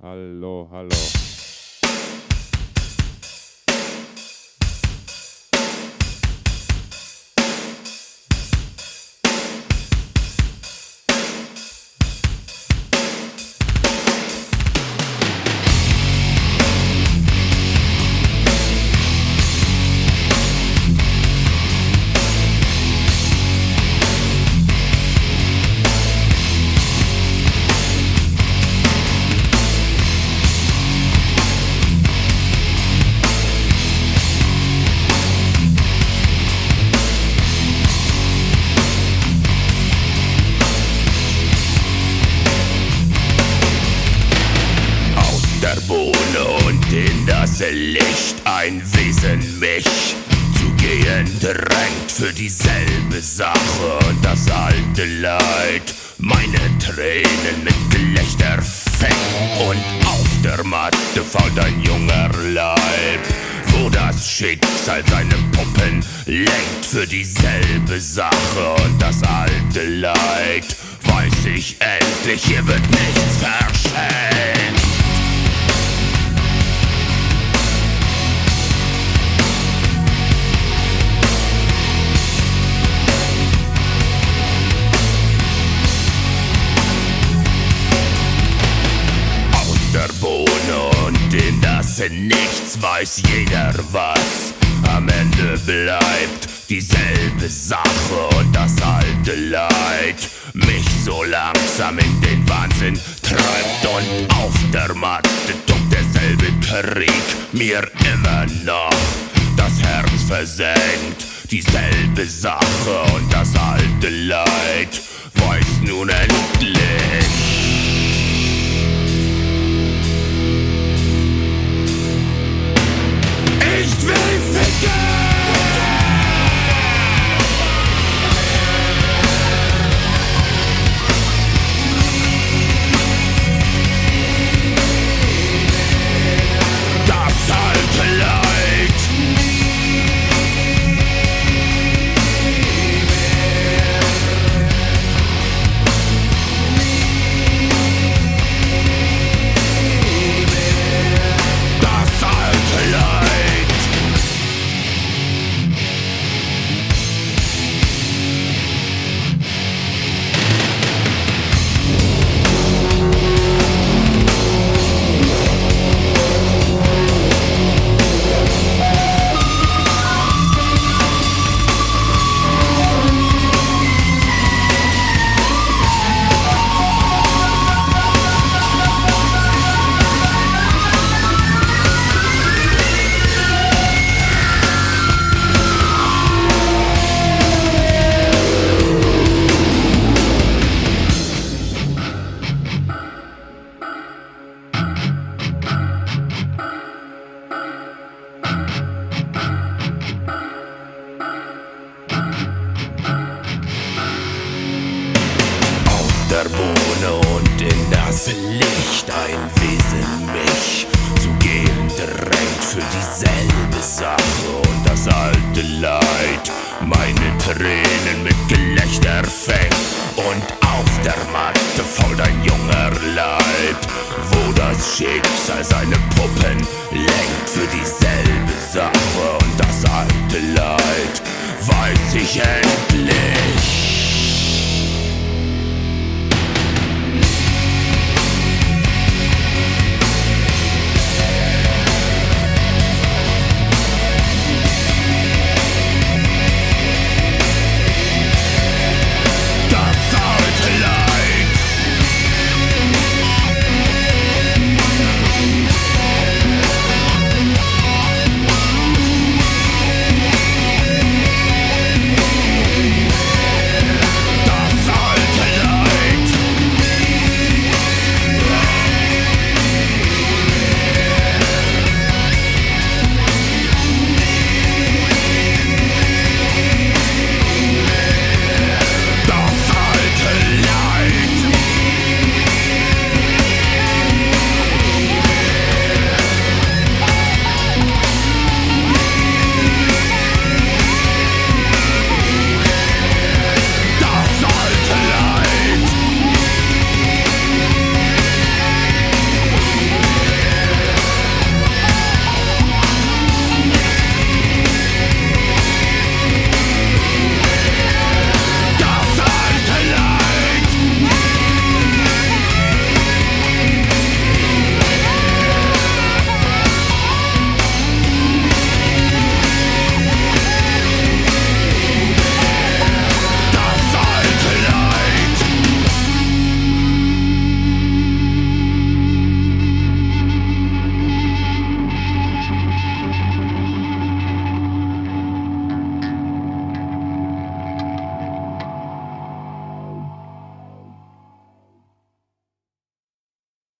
Hallo, hallo. Licht ein Wesen mich zu gehen drängt für dieselbe Sache und das alte Leid. Meine Tränen mit Gelächter fängt und auf der Matte fault ein junger Leib. Wo das Schicksal seine Puppen lenkt für dieselbe Sache und das alte Leid. Weiß ich endlich, hier wird nichts verschenkt. Das Nichts weiß jeder was. Am Ende bleibt dieselbe Sache und das alte Leid mich so langsam in den Wahnsinn treibt und auf der Matte tobt derselbe Krieg mir immer noch das Herz versenkt. Dieselbe Sache und das alte Leid weiß nun endlich. Der Bohne und in das Licht ein Wesen mich zu gehen drängt für dieselbe Sache und das alte Leid meine Tränen mit Gelächter fängt und auf der Matte fault ein junger Leib, wo das Schicksal seine Puppen lenkt für dieselbe Sache und das alte Leid weiß ich endlich.